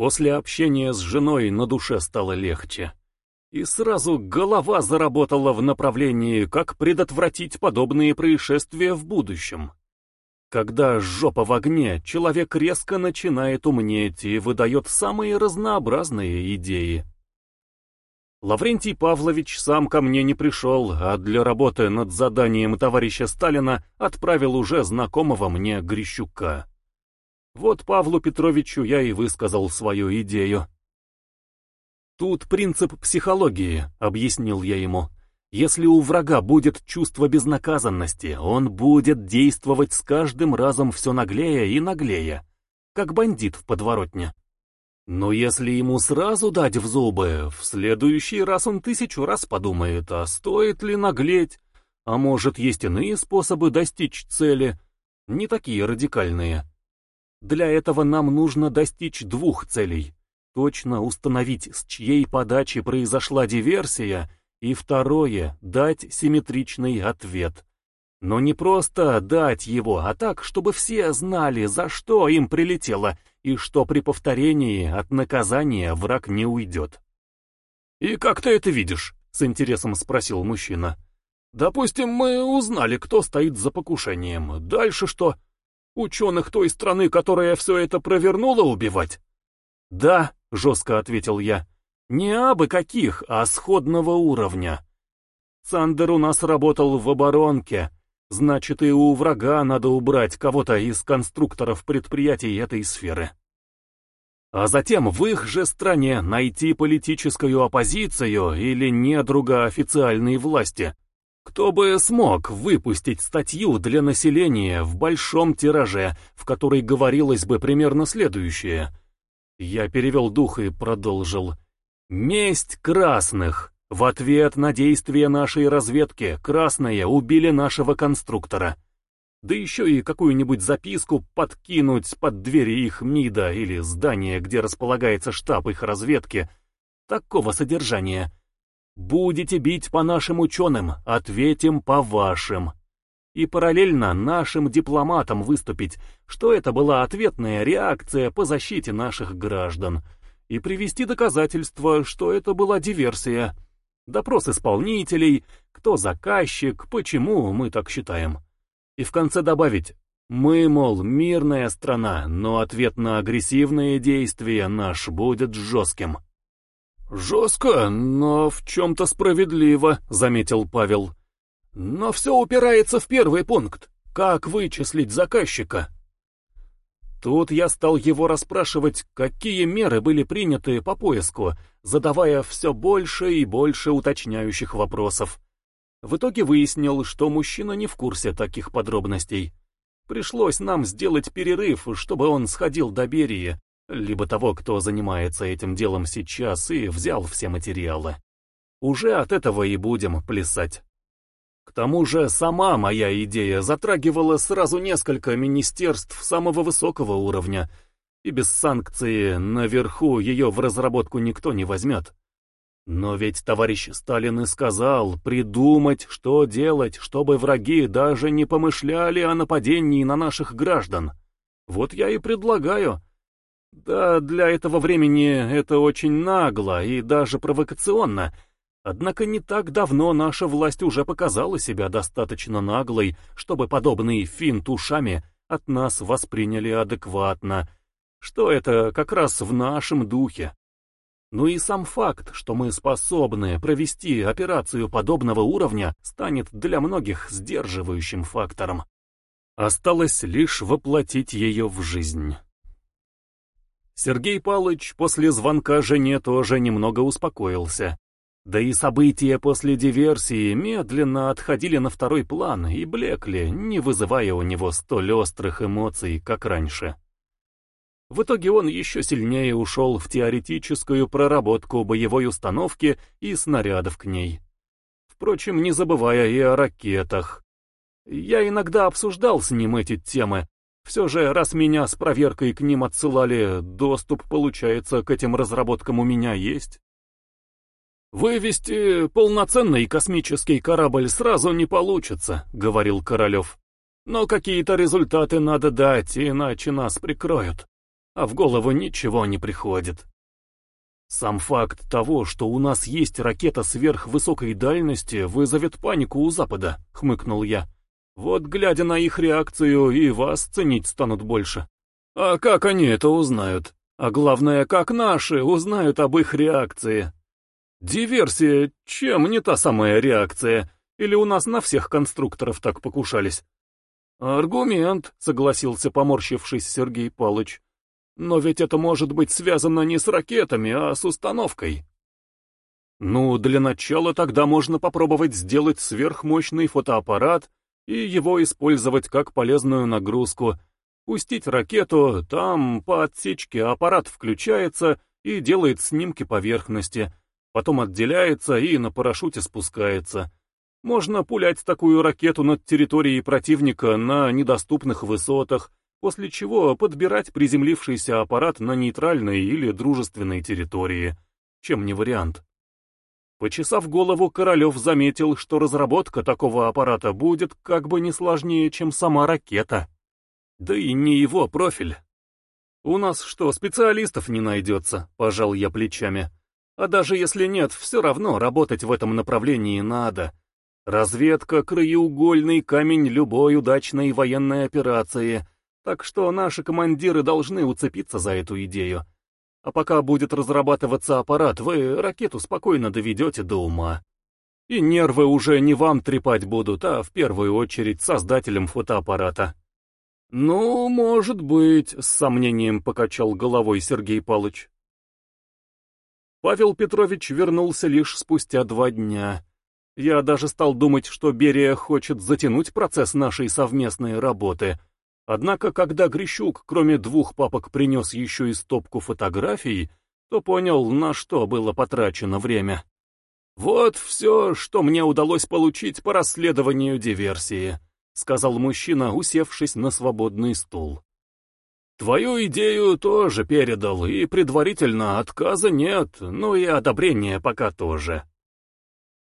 После общения с женой на душе стало легче. И сразу голова заработала в направлении, как предотвратить подобные происшествия в будущем. Когда жопа в огне, человек резко начинает умнеть и выдает самые разнообразные идеи. Лаврентий Павлович сам ко мне не пришел, а для работы над заданием товарища Сталина отправил уже знакомого мне Грищука. Вот Павлу Петровичу я и высказал свою идею. «Тут принцип психологии», — объяснил я ему. Если у врага будет чувство безнаказанности, он будет действовать с каждым разом все наглее и наглее, как бандит в подворотне. Но если ему сразу дать в зубы, в следующий раз он тысячу раз подумает, а стоит ли наглеть, а может есть иные способы достичь цели, не такие радикальные. Для этого нам нужно достичь двух целей. Точно установить, с чьей подачи произошла диверсия, и второе — дать симметричный ответ. Но не просто дать его, а так, чтобы все знали, за что им прилетело, и что при повторении от наказания враг не уйдет. «И как ты это видишь?» — с интересом спросил мужчина. «Допустим, мы узнали, кто стоит за покушением. Дальше что? Ученых той страны, которая все это провернула, убивать?» «Да», — жестко ответил я. Не абы каких, а сходного уровня. Сандер у нас работал в оборонке, значит и у врага надо убрать кого-то из конструкторов предприятий этой сферы. А затем в их же стране найти политическую оппозицию или недруга официальной власти, кто бы смог выпустить статью для населения в большом тираже, в которой говорилось бы примерно следующее. Я перевел дух и продолжил. Месть красных. В ответ на действия нашей разведки красные убили нашего конструктора. Да еще и какую-нибудь записку подкинуть под двери их МИДа или здания, где располагается штаб их разведки. Такого содержания. Будете бить по нашим ученым, ответим по вашим. И параллельно нашим дипломатам выступить, что это была ответная реакция по защите наших граждан — и привести доказательства, что это была диверсия. Допрос исполнителей, кто заказчик, почему мы так считаем. И в конце добавить, мы, мол, мирная страна, но ответ на агрессивные действия наш будет жестким. «Жестко, но в чем-то справедливо», — заметил Павел. «Но все упирается в первый пункт. Как вычислить заказчика?» Тут я стал его расспрашивать, какие меры были приняты по поиску, задавая все больше и больше уточняющих вопросов. В итоге выяснил, что мужчина не в курсе таких подробностей. Пришлось нам сделать перерыв, чтобы он сходил до Берии, либо того, кто занимается этим делом сейчас, и взял все материалы. Уже от этого и будем плясать. К тому же сама моя идея затрагивала сразу несколько министерств самого высокого уровня, и без санкции наверху ее в разработку никто не возьмет. Но ведь товарищ Сталин и сказал придумать, что делать, чтобы враги даже не помышляли о нападении на наших граждан. Вот я и предлагаю. Да, для этого времени это очень нагло и даже провокационно — Однако не так давно наша власть уже показала себя достаточно наглой, чтобы подобные финт ушами от нас восприняли адекватно, что это как раз в нашем духе. Ну и сам факт, что мы способны провести операцию подобного уровня, станет для многих сдерживающим фактором. Осталось лишь воплотить ее в жизнь. Сергей Палыч после звонка жене тоже немного успокоился. Да и события после диверсии медленно отходили на второй план и блекли, не вызывая у него столь острых эмоций, как раньше. В итоге он еще сильнее ушел в теоретическую проработку боевой установки и снарядов к ней. Впрочем, не забывая и о ракетах. Я иногда обсуждал с ним эти темы. Все же, раз меня с проверкой к ним отсылали, доступ, получается, к этим разработкам у меня есть. «Вывести полноценный космический корабль сразу не получится», — говорил Королев. «Но какие-то результаты надо дать, иначе нас прикроют. а в голову ничего не приходит. Сам факт того, что у нас есть ракета сверхвысокой дальности, вызовет панику у Запада, хмыкнул я. Вот глядя на их реакцию, и вас ценить станут больше. А как они это узнают? А главное, как наши узнают об их реакции? Диверсия, чем не та самая реакция? Или у нас на всех конструкторов так покушались? Аргумент, согласился поморщившись Сергей Палыч. Но ведь это может быть связано не с ракетами, а с установкой. Ну, для начала тогда можно попробовать сделать сверхмощный фотоаппарат и его использовать как полезную нагрузку. Пустить ракету, там по отсечке аппарат включается и делает снимки поверхности, потом отделяется и на парашюте спускается. Можно пулять такую ракету над территорией противника на недоступных высотах, после чего подбирать приземлившийся аппарат на нейтральной или дружественной территории. Чем не вариант. Почесав голову, Королев заметил, что разработка такого аппарата будет как бы не сложнее, чем сама ракета. Да и не его профиль. «У нас что, специалистов не найдется?» — пожал я плечами. «А даже если нет, все равно работать в этом направлении надо. Разведка — краеугольный камень любой удачной военной операции, так что наши командиры должны уцепиться за эту идею. А пока будет разрабатываться аппарат, вы ракету спокойно доведете до ума. И нервы уже не вам трепать будут, а в первую очередь создателям фотоаппарата. «Ну, может быть», — с сомнением покачал головой Сергей Палыч. Павел Петрович вернулся лишь спустя два дня. Я даже стал думать, что Берия хочет затянуть процесс нашей совместной работы — Однако, когда Грищук, кроме двух папок, принес еще и стопку фотографий, то понял, на что было потрачено время. «Вот все, что мне удалось получить по расследованию диверсии», — сказал мужчина, усевшись на свободный стул. «Твою идею тоже передал, и предварительно отказа нет, но и одобрения пока тоже».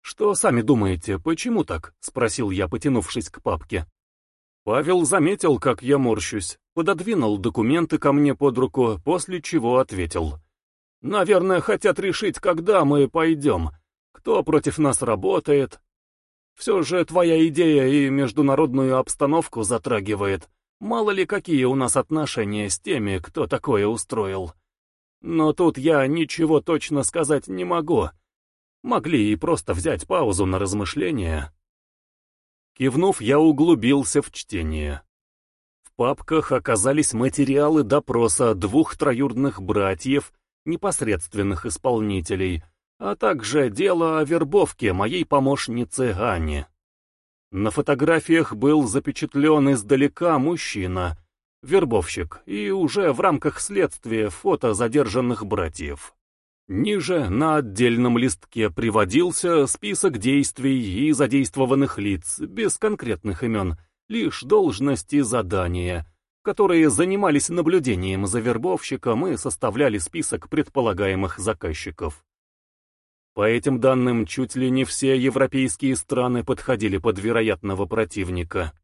«Что сами думаете, почему так?» — спросил я, потянувшись к папке. Павел заметил, как я морщусь, пододвинул документы ко мне под руку, после чего ответил. «Наверное, хотят решить, когда мы пойдем, кто против нас работает. Все же твоя идея и международную обстановку затрагивает. Мало ли какие у нас отношения с теми, кто такое устроил. Но тут я ничего точно сказать не могу. Могли и просто взять паузу на размышления». Кивнув, я углубился в чтение. В папках оказались материалы допроса двух троюродных братьев, непосредственных исполнителей, а также дело о вербовке моей помощницы Ани. На фотографиях был запечатлен издалека мужчина, вербовщик, и уже в рамках следствия фото задержанных братьев. Ниже на отдельном листке приводился список действий и задействованных лиц, без конкретных имен, лишь должности задания, которые занимались наблюдением за вербовщиком и составляли список предполагаемых заказчиков. По этим данным, чуть ли не все европейские страны подходили под вероятного противника.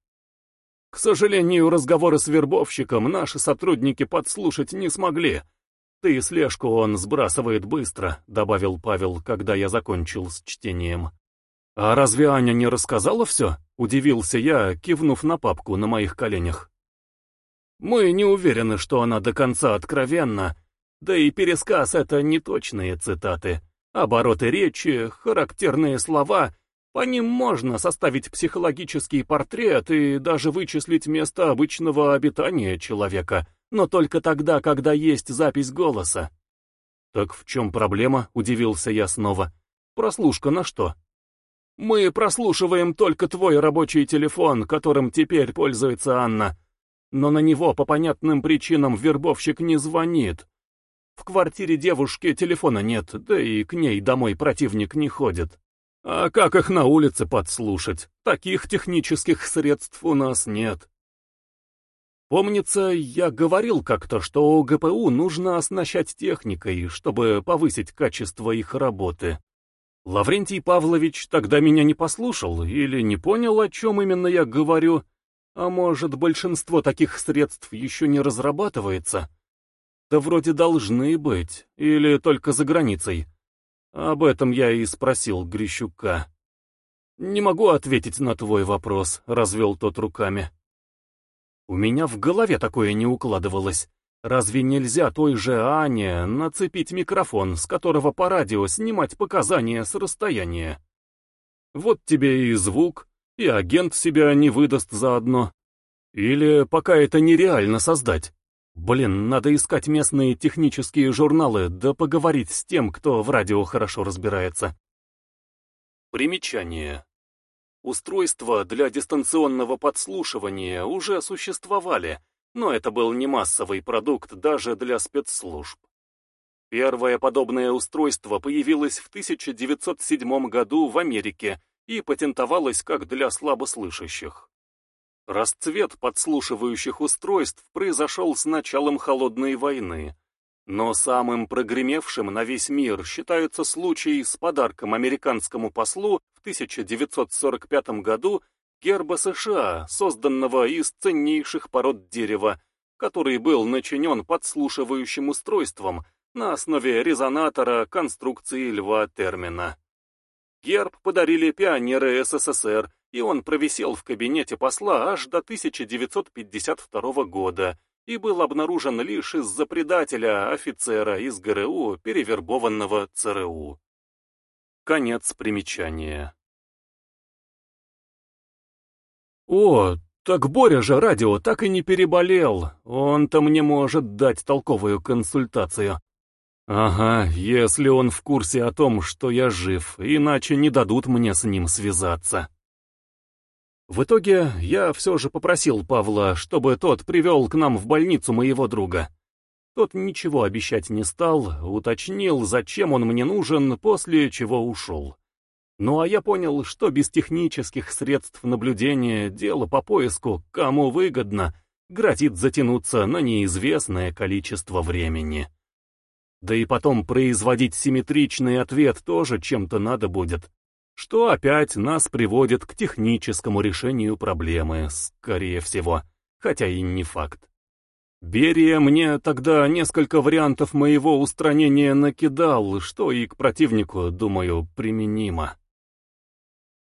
К сожалению, разговоры с вербовщиком наши сотрудники подслушать не смогли, «Ты слежку он сбрасывает быстро», — добавил Павел, когда я закончил с чтением. «А разве Аня не рассказала все?» — удивился я, кивнув на папку на моих коленях. «Мы не уверены, что она до конца откровенна, да и пересказ — это неточные цитаты. Обороты речи, характерные слова, по ним можно составить психологический портрет и даже вычислить место обычного обитания человека» но только тогда, когда есть запись голоса. «Так в чем проблема?» — удивился я снова. «Прослушка на что?» «Мы прослушиваем только твой рабочий телефон, которым теперь пользуется Анна. Но на него по понятным причинам вербовщик не звонит. В квартире девушки телефона нет, да и к ней домой противник не ходит. А как их на улице подслушать? Таких технических средств у нас нет». Помнится, я говорил как-то, что ГПУ нужно оснащать техникой, чтобы повысить качество их работы. Лаврентий Павлович тогда меня не послушал или не понял, о чем именно я говорю, а может, большинство таких средств еще не разрабатывается. Да вроде должны быть, или только за границей. Об этом я и спросил Грищука. «Не могу ответить на твой вопрос», — развел тот руками. У меня в голове такое не укладывалось. Разве нельзя той же Ане нацепить микрофон, с которого по радио снимать показания с расстояния? Вот тебе и звук, и агент себя не выдаст заодно. Или пока это нереально создать. Блин, надо искать местные технические журналы, да поговорить с тем, кто в радио хорошо разбирается. Примечание. Устройства для дистанционного подслушивания уже существовали, но это был не массовый продукт даже для спецслужб. Первое подобное устройство появилось в 1907 году в Америке и патентовалось как для слабослышащих. Расцвет подслушивающих устройств произошел с началом Холодной войны, но самым прогремевшим на весь мир считается случай с подарком американскому послу в 1945 году герба США, созданного из ценнейших пород дерева, который был начинен подслушивающим устройством на основе резонатора конструкции льва термина. Герб подарили пионеры СССР и он провисел в кабинете посла аж до 1952 года и был обнаружен лишь из-за предателя офицера из ГРУ, перевербованного ЦРУ. Конец примечания. О, так Боря же радио так и не переболел, он-то мне может дать толковую консультацию. Ага, если он в курсе о том, что я жив, иначе не дадут мне с ним связаться. В итоге я все же попросил Павла, чтобы тот привел к нам в больницу моего друга. Тот ничего обещать не стал, уточнил, зачем он мне нужен, после чего ушел. Ну а я понял, что без технических средств наблюдения дело по поиску, кому выгодно, грозит затянуться на неизвестное количество времени. Да и потом производить симметричный ответ тоже чем-то надо будет что опять нас приводит к техническому решению проблемы, скорее всего, хотя и не факт. Берия мне тогда несколько вариантов моего устранения накидал, что и к противнику, думаю, применимо.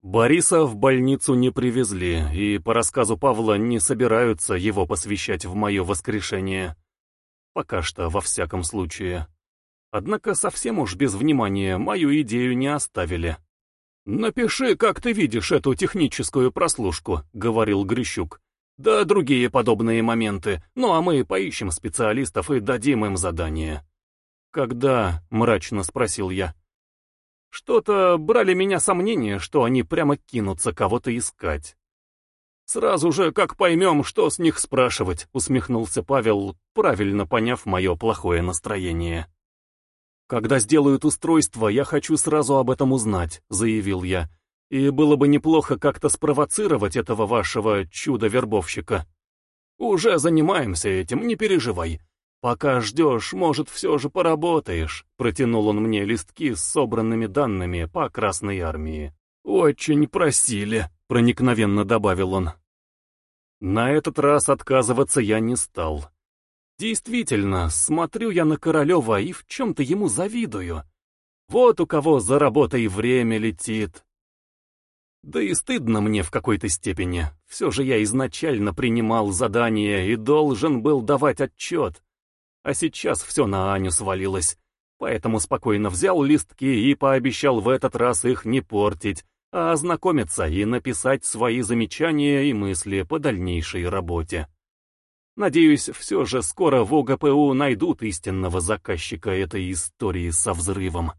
Бориса в больницу не привезли, и, по рассказу Павла, не собираются его посвящать в мое воскрешение. Пока что, во всяком случае. Однако совсем уж без внимания мою идею не оставили. «Напиши, как ты видишь эту техническую прослушку», — говорил Грищук. «Да другие подобные моменты. Ну а мы поищем специалистов и дадим им задание». «Когда?» — мрачно спросил я. «Что-то брали меня сомнения, что они прямо кинутся кого-то искать». «Сразу же, как поймем, что с них спрашивать», — усмехнулся Павел, правильно поняв мое плохое настроение. «Когда сделают устройство, я хочу сразу об этом узнать», — заявил я. «И было бы неплохо как-то спровоцировать этого вашего чудо-вербовщика». «Уже занимаемся этим, не переживай. Пока ждешь, может, все же поработаешь», — протянул он мне листки с собранными данными по Красной Армии. «Очень просили», — проникновенно добавил он. На этот раз отказываться я не стал. Действительно, смотрю я на Королева и в чем-то ему завидую. Вот у кого за работой время летит. Да и стыдно мне в какой-то степени. Все же я изначально принимал задание и должен был давать отчет. А сейчас все на Аню свалилось. Поэтому спокойно взял листки и пообещал в этот раз их не портить, а ознакомиться и написать свои замечания и мысли по дальнейшей работе. Надеюсь, все же скоро в ОГПУ найдут истинного заказчика этой истории со взрывом.